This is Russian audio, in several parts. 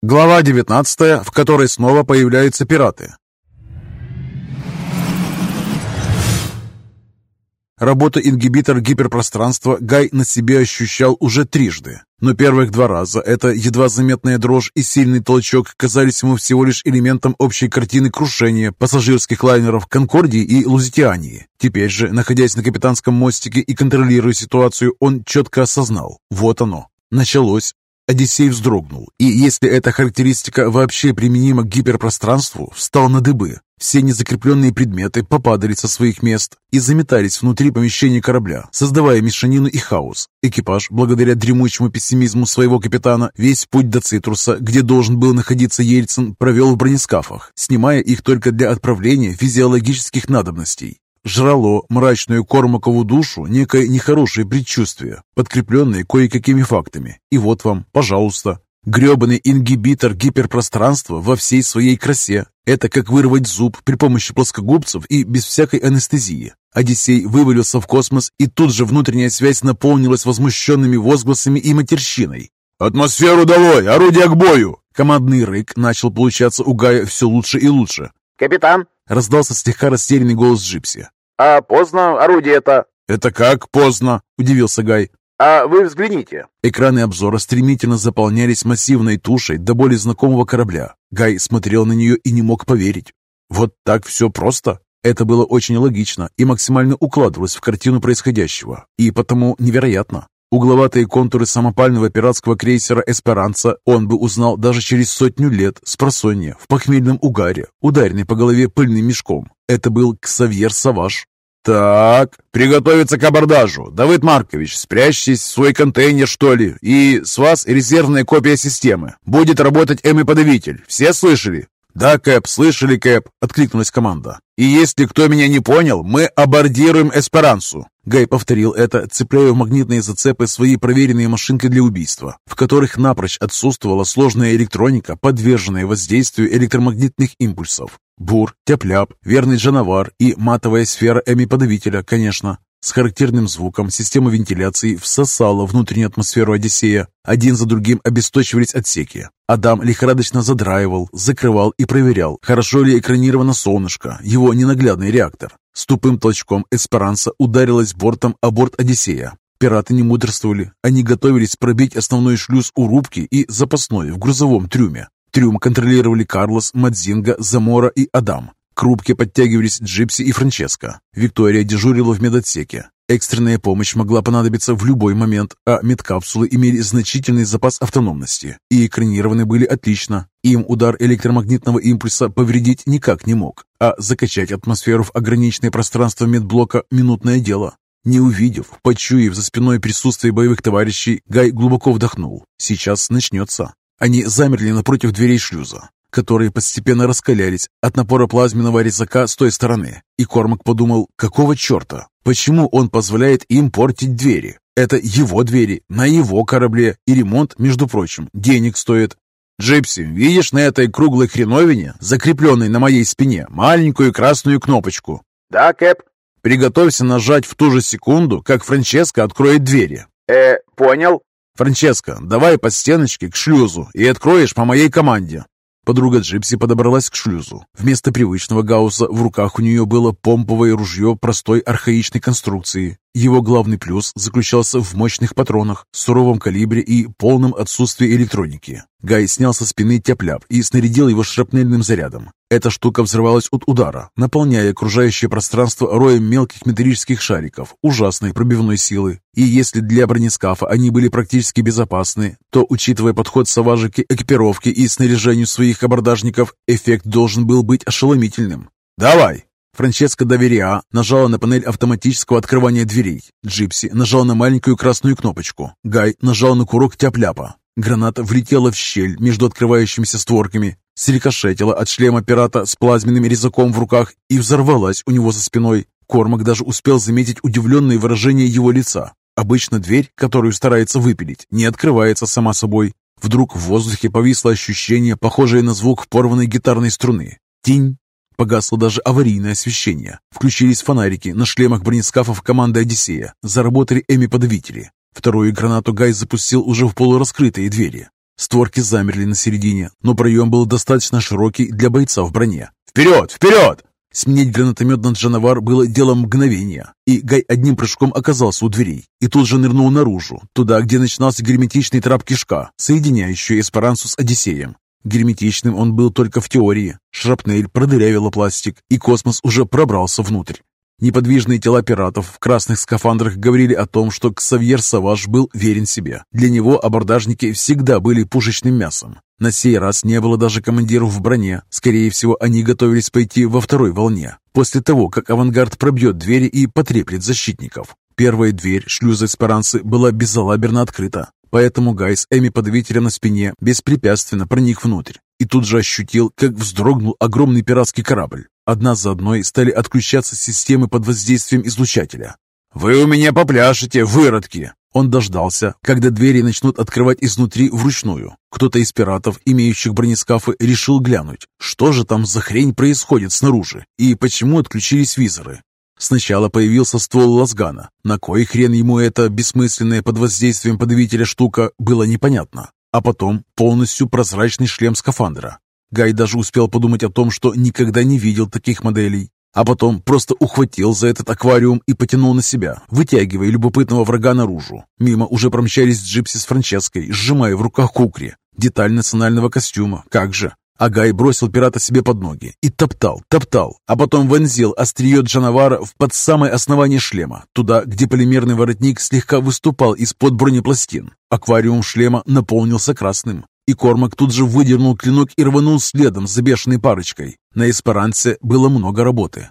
Глава 19, в которой снова появляются пираты. Работа ингибитор гиперпространства Гай на себе ощущал уже трижды. Но первых два раза эта едва заметная дрожь и сильный толчок казались ему всего лишь элементом общей картины крушения пассажирских лайнеров «Конкордии» и «Лузитиании». Теперь же, находясь на капитанском мостике и контролируя ситуацию, он четко осознал – вот оно, началось. Одиссей вздрогнул, и если эта характеристика вообще применима к гиперпространству, встал на дыбы. Все незакрепленные предметы попадали со своих мест и заметались внутри помещения корабля, создавая мешанину и хаос. Экипаж, благодаря дремучему пессимизму своего капитана, весь путь до Цитруса, где должен был находиться Ельцин, провел в бронескафах, снимая их только для отправления физиологических надобностей жрало мрачную Кормакову душу некое нехорошее предчувствие, подкрепленное кое-какими фактами. И вот вам, пожалуйста, гребаный ингибитор гиперпространства во всей своей красе. Это как вырвать зуб при помощи плоскогубцев и без всякой анестезии. Одиссей вывалился в космос, и тут же внутренняя связь наполнилась возмущенными возгласами и матерщиной. «Атмосферу долой! Орудие к бою!» Командный рык начал получаться у Гая все лучше и лучше. «Капитан!» — раздался слегка растерянный голос Джипси. «А поздно орудие это?» «Это как поздно?» — удивился Гай. «А вы взгляните». Экраны обзора стремительно заполнялись массивной тушей до более знакомого корабля. Гай смотрел на нее и не мог поверить. Вот так все просто? Это было очень логично и максимально укладывалось в картину происходящего, и потому невероятно. Угловатые контуры самопального пиратского крейсера «Эсперанца» он бы узнал даже через сотню лет с просонья в похмельном угаре, ударенный по голове пыльным мешком. Это был Ксавьер Саваш. «Так, приготовиться к абордажу. Давыд Маркович, спрячьтесь в свой контейнер, что ли, и с вас резервная копия системы. Будет работать Эми-подавитель. Все слышали?» «Да, Кэп, слышали, Кэп», — откликнулась команда. «И если кто меня не понял, мы абордируем Эсперансу». Гай повторил это, цепляя в магнитные зацепы свои проверенные машинки для убийства, в которых напрочь отсутствовала сложная электроника, подверженная воздействию электромагнитных импульсов. Бур, тяп-ляп, верный джановар и матовая сфера эми-подавителя, конечно. С характерным звуком система вентиляции всосала внутреннюю атмосферу Одиссея. Один за другим обесточивались отсеки. Адам лихорадочно задраивал, закрывал и проверял, хорошо ли экранировано солнышко, его ненаглядный реактор. С тупым толчком Эсперанса ударилась бортом о борт Одиссея. Пираты не мудрствовали. Они готовились пробить основной шлюз у рубки и запасной в грузовом трюме. Трюм контролировали Карлос, Мадзинга, Замора и Адам. К рубке подтягивались Джипси и Франческо. Виктория дежурила в медотсеке. Экстренная помощь могла понадобиться в любой момент, а медкапсулы имели значительный запас автономности и экранированы были отлично. Им удар электромагнитного импульса повредить никак не мог, а закачать атмосферу в ограниченное пространство медблока – минутное дело. Не увидев, почуяв за спиной присутствие боевых товарищей, Гай глубоко вдохнул. Сейчас начнется. Они замерли напротив дверей шлюза которые постепенно раскалялись от напора плазменного резака с той стороны. И Кормак подумал, какого черта? Почему он позволяет им портить двери? Это его двери, на его корабле, и ремонт, между прочим, денег стоит. «Джипси, видишь на этой круглой хреновине, закрепленной на моей спине, маленькую красную кнопочку?» «Да, Кэп». «Приготовься нажать в ту же секунду, как Франческо откроет двери». «Э, понял». «Франческо, давай по стеночке к шлюзу и откроешь по моей команде». Подруга Джипси подобралась к шлюзу. Вместо привычного гаусса в руках у нее было помповое ружье простой архаичной конструкции. Его главный плюс заключался в мощных патронах, суровом калибре и полном отсутствии электроники. Гай снял со спины тяп и снарядил его шрапнельным зарядом. Эта штука взрывалась от удара, наполняя окружающее пространство роем мелких металлических шариков ужасной пробивной силы. И если для бронескафа они были практически безопасны, то, учитывая подход Саважи к экипировке и снаряжению своих абордажников, эффект должен был быть ошеломительным. «Давай!» Франческа Довериа нажала на панель автоматического открывания дверей. Джипси нажал на маленькую красную кнопочку. Гай нажал на курок тяп-ляпа. Граната влетела в щель между открывающимися створками, срикошетила от шлема пирата с плазменным резаком в руках и взорвалась у него за спиной. Кормак даже успел заметить удивленное выражение его лица. Обычно дверь, которую старается выпилить, не открывается сама собой. Вдруг в воздухе повисло ощущение, похожее на звук порванной гитарной струны. Тинь, Погасло даже аварийное освещение. Включились фонарики на шлемах бронескафов команды «Одиссея». Заработали эми-подавители. Вторую гранату Гай запустил уже в полураскрытые двери. Створки замерли на середине, но проем был достаточно широкий для бойца в броне. «Вперед! Вперед!» Сменить гранатомет на Джанавар было делом мгновения, и Гай одним прыжком оказался у дверей и тут же нырнул наружу, туда, где начинался герметичный трап кишка, соединяющий Эсперансу с Одиссеем. Герметичным он был только в теории. Шрапнель продырявила пластик, и космос уже пробрался внутрь. Неподвижные тела пиратов в красных скафандрах говорили о том, что Ксавьер Саваш был верен себе. Для него абордажники всегда были пушечным мясом. На сей раз не было даже командиров в броне. Скорее всего, они готовились пойти во второй волне, после того, как авангард пробьет двери и потреплет защитников. Первая дверь шлюза Эсперанцы была безалаберно открыта, поэтому Гайс Эми подавителя на спине беспрепятственно проник внутрь и тут же ощутил, как вздрогнул огромный пиратский корабль. Одна за одной стали отключаться системы под воздействием излучателя. «Вы у меня попляшете, выродки!» Он дождался, когда двери начнут открывать изнутри вручную. Кто-то из пиратов, имеющих бронескафы, решил глянуть, что же там за хрень происходит снаружи и почему отключились визоры. Сначала появился ствол лазгана. На кой хрен ему это бессмысленное под воздействием подавителя штука было непонятно. А потом полностью прозрачный шлем скафандра. Гай даже успел подумать о том, что никогда не видел таких моделей. А потом просто ухватил за этот аквариум и потянул на себя, вытягивая любопытного врага наружу. Мимо уже промчались джипси с Франческой, сжимая в руках кукри. Деталь национального костюма, как же. А Гай бросил пирата себе под ноги и топтал, топтал, а потом вонзил острие Джанавара в под самое основание шлема, туда, где полимерный воротник слегка выступал из-под бронепластин. Аквариум шлема наполнился красным, и Кормак тут же выдернул клинок и рванул следом за бешеной парочкой. На эсперанце было много работы.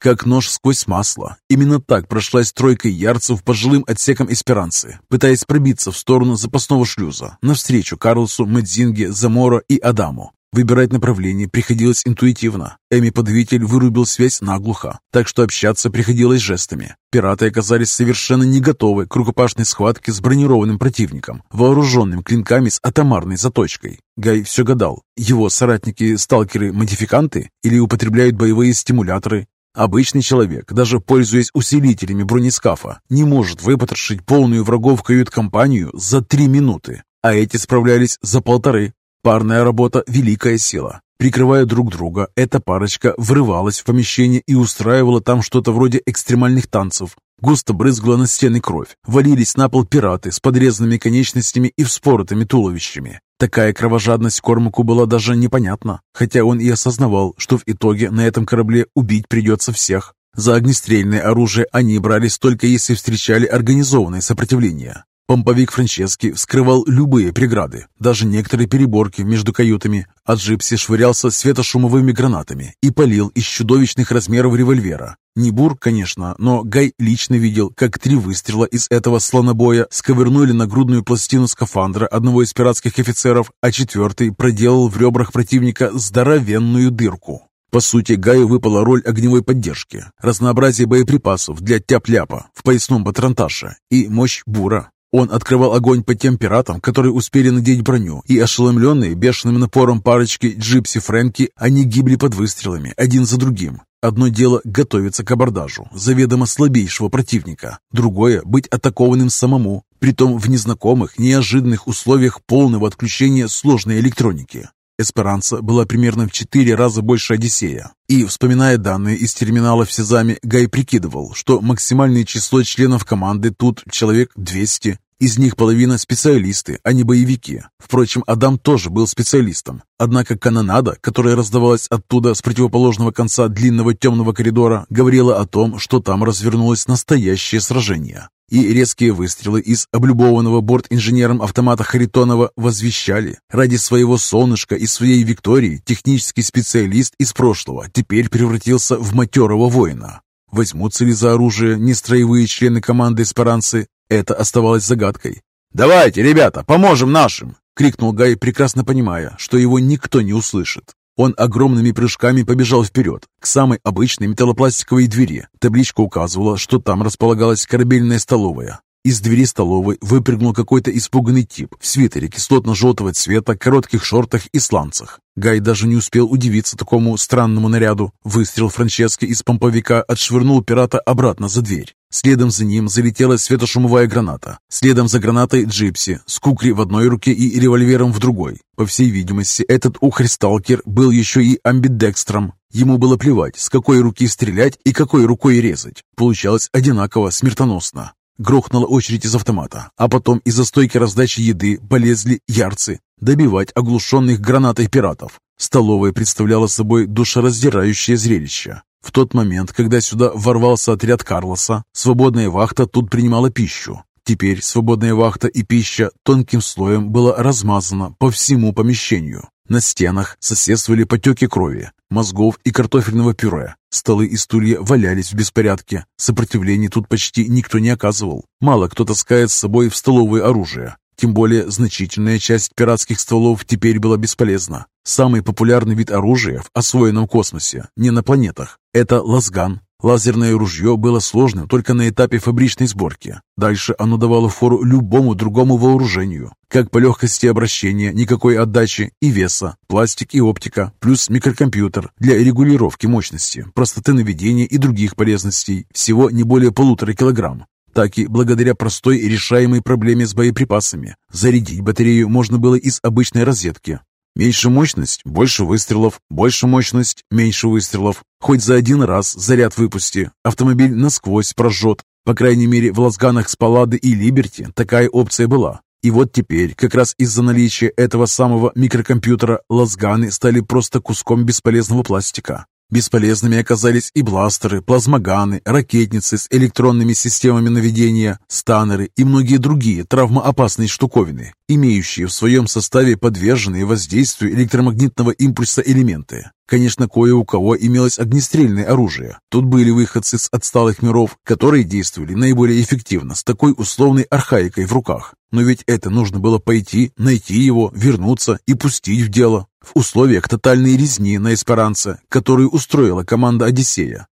Как нож сквозь масло. Именно так прошлась тройка ярцев по жилым отсекам эсперанцы, пытаясь пробиться в сторону запасного шлюза, навстречу Карлсу, Медзинге, Замора и Адаму. Выбирать направление приходилось интуитивно. Эми-подавитель вырубил связь наглухо, так что общаться приходилось жестами. Пираты оказались совершенно не готовы к рукопашной схватке с бронированным противником, вооруженным клинками с атомарной заточкой. Гай все гадал, его соратники-сталкеры-модификанты или употребляют боевые стимуляторы, Обычный человек, даже пользуясь усилителями бронескафа, не может выпотрошить полную врагов кают-компанию за три минуты, а эти справлялись за полторы. Парная работа – великая сила. Прикрывая друг друга, эта парочка врывалась в помещение и устраивала там что-то вроде экстремальных танцев. Густо брызгала на стены кровь, валились на пол пираты с подрезанными конечностями и вспоротыми туловищами. Такая кровожадность Кормаку была даже непонятна, хотя он и осознавал, что в итоге на этом корабле убить придется всех. За огнестрельное оружие они брались только если встречали организованное сопротивление. Помповик Франчески вскрывал любые преграды, даже некоторые переборки между каютами, а Джипси швырялся светошумовыми гранатами и палил из чудовищных размеров револьвера. Не бур, конечно, но Гай лично видел, как три выстрела из этого слонобоя сковырнули нагрудную пластину скафандра одного из пиратских офицеров, а четвертый проделал в ребрах противника здоровенную дырку. По сути, Гаю выпала роль огневой поддержки, разнообразие боеприпасов для тяп-ляпа в поясном патронташе и мощь бура. Он открывал огонь по тем пиратам, которые успели надеть броню, и ошеломленные бешеным напором парочки Джипси Фрэнки, они гибли под выстрелами, один за другим. Одно дело готовиться к абордажу заведомо слабейшего противника, другое — быть атакованным самому, притом в незнакомых, неожиданных условиях полного отключения сложной электроники. Эсперанца была примерно в четыре раза больше Одиссея. И, вспоминая данные из терминала в Сезаме, Гай прикидывал, что максимальное число членов команды тут человек 200. Из них половина специалисты, а не боевики. Впрочем, Адам тоже был специалистом. Однако канонада, которая раздавалась оттуда с противоположного конца длинного темного коридора, говорила о том, что там развернулось настоящее сражение. И резкие выстрелы из облюбованного борт-инженером автомата Харитонова возвещали. Ради своего солнышка и своей Виктории технический специалист из прошлого теперь превратился в матерого воина. Возьмутся ли за оружие нестроевые члены команды эсперанцы, это оставалось загадкой. «Давайте, ребята, поможем нашим!» — крикнул Гай, прекрасно понимая, что его никто не услышит. Он огромными прыжками побежал вперед, к самой обычной металлопластиковой двери. Табличка указывала, что там располагалась корабельная столовая. Из двери столовой выпрыгнул какой-то испуганный тип в свитере кислотно-желтого цвета, коротких шортах и сланцах. Гай даже не успел удивиться такому странному наряду. Выстрел Франчески из помповика отшвырнул пирата обратно за дверь. Следом за ним залетела светошумовая граната. Следом за гранатой джипси с кукри в одной руке и револьвером в другой. По всей видимости, этот ухарь-сталкер был еще и амбидекстром. Ему было плевать, с какой руки стрелять и какой рукой резать. Получалось одинаково смертоносно. Грохнула очередь из автомата, а потом из-за стойки раздачи еды полезли ярцы добивать оглушенных гранатой пиратов. Столовая представляла собой душераздирающее зрелище. В тот момент, когда сюда ворвался отряд Карлоса, свободная вахта тут принимала пищу. Теперь свободная вахта и пища тонким слоем была размазана по всему помещению. На стенах соседствовали потеки крови, мозгов и картофельного пюре. Столы и стулья валялись в беспорядке. Сопротивления тут почти никто не оказывал. Мало кто таскает с собой в столовое оружие. Тем более значительная часть пиратских стволов теперь была бесполезна. Самый популярный вид оружия в освоенном космосе, не на планетах, это лазган. Лазерное ружье было сложным только на этапе фабричной сборки. Дальше оно давало фору любому другому вооружению. Как по легкости обращения, никакой отдачи и веса, пластик и оптика, плюс микрокомпьютер для регулировки мощности, простоты наведения и других полезностей, всего не более полутора килограмм так и благодаря простой и решаемой проблеме с боеприпасами. Зарядить батарею можно было из обычной розетки. Меньше мощность – больше выстрелов, больше мощность – меньше выстрелов. Хоть за один раз заряд выпусти, автомобиль насквозь прожжет. По крайней мере, в Лазганах с Паллады и Либерти такая опция была. И вот теперь, как раз из-за наличия этого самого микрокомпьютера, лазганы стали просто куском бесполезного пластика. Бесполезными оказались и бластеры, плазмоганы, ракетницы с электронными системами наведения, станеры и многие другие травмоопасные штуковины, имеющие в своем составе подверженные воздействию электромагнитного импульса элементы. Конечно, кое у кого имелось огнестрельное оружие. Тут были выходцы с отсталых миров, которые действовали наиболее эффективно с такой условной архаикой в руках. Но ведь это нужно было пойти, найти его, вернуться и пустить в дело в условиях тотальной резни на эсперанце, которую устроила команда «Одиссея».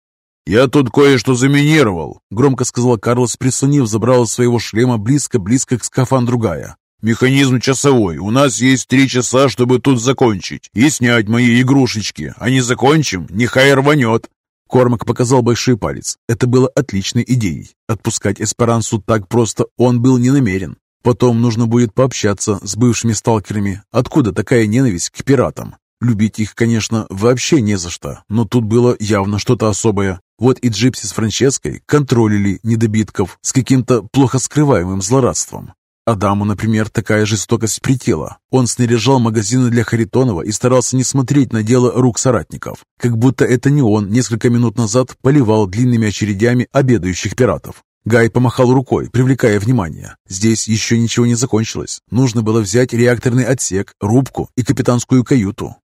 «Я тут кое-что заминировал», — громко сказал Карлос, прислонив забрало своего шлема близко-близко к скафандру Гая. «Механизм часовой. У нас есть три часа, чтобы тут закончить и снять мои игрушечки. А не закончим, нехай рванет». Кормак показал большой палец. Это было отличной идеей. Отпускать Эсперансу так просто он был не намерен. Потом нужно будет пообщаться с бывшими сталкерами. Откуда такая ненависть к пиратам? Любить их, конечно, вообще не за что, но тут было явно что-то особое. Вот и Джипси с Франческой контролили недобитков с каким-то плохо скрываемым злорадством. Адаму, например, такая жестокость притела. Он снаряжал магазины для Харитонова и старался не смотреть на дело рук соратников, как будто это не он несколько минут назад поливал длинными очередями обедающих пиратов. Гай помахал рукой, привлекая внимание. Здесь еще ничего не закончилось. Нужно было взять реакторный отсек, рубку и капитанскую каюту.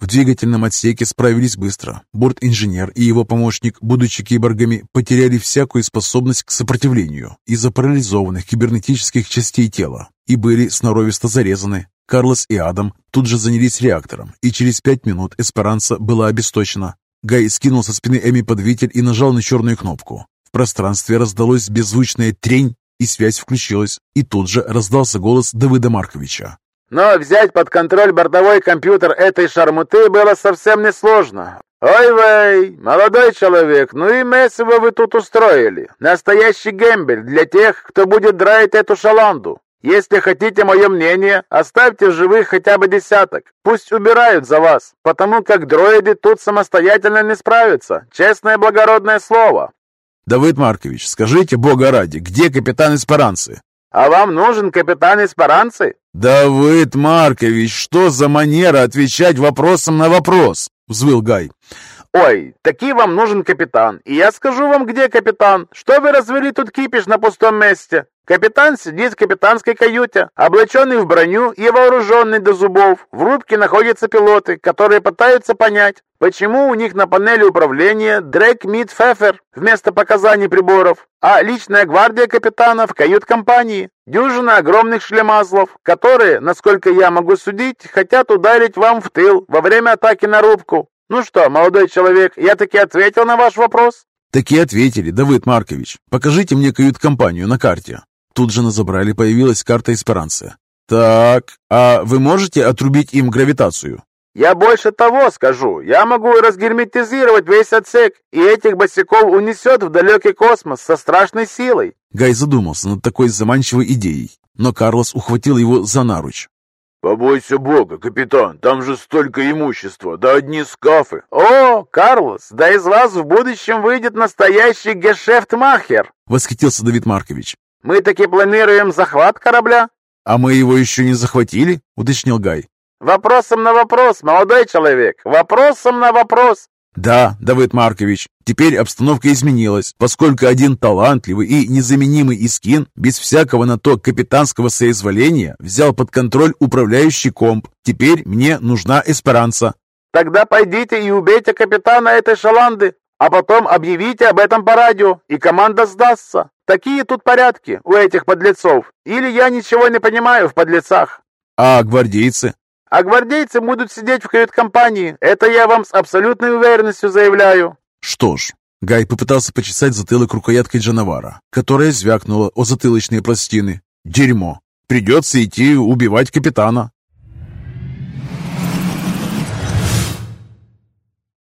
В двигательном отсеке справились быстро. Борт-инженер и его помощник, будучи киборгами, потеряли всякую способность к сопротивлению из-за парализованных кибернетических частей тела и были сноровисто зарезаны. Карлос и Адам тут же занялись реактором, и через пять минут Эсперанца была обесточена. Гай скинул со спины Эми подвитель и нажал на черную кнопку. В пространстве раздалось беззвучная трень, и связь включилась. И тут же раздался голос Давыда Марковича. Но взять под контроль бортовой компьютер этой шармуты было совсем несложно. «Ой-вей, молодой человек, ну и месиво вы тут устроили. Настоящий гембель для тех, кто будет драить эту шаланду. Если хотите мое мнение, оставьте в живых хотя бы десяток. Пусть убирают за вас, потому как дроиды тут самостоятельно не справятся. Честное благородное слово. Давыд Маркович, скажите, бога ради, где капитан Эсперанцы? А вам нужен капитан Эсперанцы? Давыд Маркович, что за манера отвечать вопросом на вопрос? Взвыл Гай. «Ой, таки вам нужен капитан, и я скажу вам, где капитан. Что вы развели тут кипиш на пустом месте? Капитан сидит в капитанской каюте, облаченный в броню и вооруженный до зубов. В рубке находятся пилоты, которые пытаются понять, почему у них на панели управления Дрейк Мид Фефер вместо показаний приборов, а личная гвардия капитана в кают-компании. Дюжина огромных шлемазлов, которые, насколько я могу судить, хотят ударить вам в тыл во время атаки на рубку. Ну что, молодой человек, я таки ответил на ваш вопрос? Таки ответили, Давыд Маркович. Покажите мне кают-компанию на карте. Тут же на забрале появилась карта Эсперанцы. «Так, а вы можете отрубить им гравитацию?» Я больше того скажу. Я могу разгерметизировать весь отсек, и этих босиков унесет в далекий космос со страшной силой. Гай задумался над такой заманчивой идеей, но Карлос ухватил его за наруч. «Побойся Бога, капитан, там же столько имущества, да одни скафы!» «О, Карлос, да из вас в будущем выйдет настоящий гешефтмахер!» — восхитился Давид Маркович. «Мы таки планируем захват корабля?» «А мы его еще не захватили?» — уточнил Гай. «Вопросом на вопрос, молодой человек, вопросом на вопрос!» «Да, Давид Маркович, теперь обстановка изменилась, поскольку один талантливый и незаменимый Искин без всякого на то капитанского соизволения взял под контроль управляющий комп. Теперь мне нужна эсперанца». «Тогда пойдите и убейте капитана этой шаланды, а потом объявите об этом по радио, и команда сдастся. Такие тут порядки у этих подлецов. Или я ничего не понимаю в подлецах». «А гвардейцы?» А гвардейцы будут сидеть в кают-компании. Это я вам с абсолютной уверенностью заявляю. Что ж, Гай попытался почесать затылок рукояткой Джанавара, которая звякнула о затылочные пластины. Дерьмо. Придется идти убивать капитана.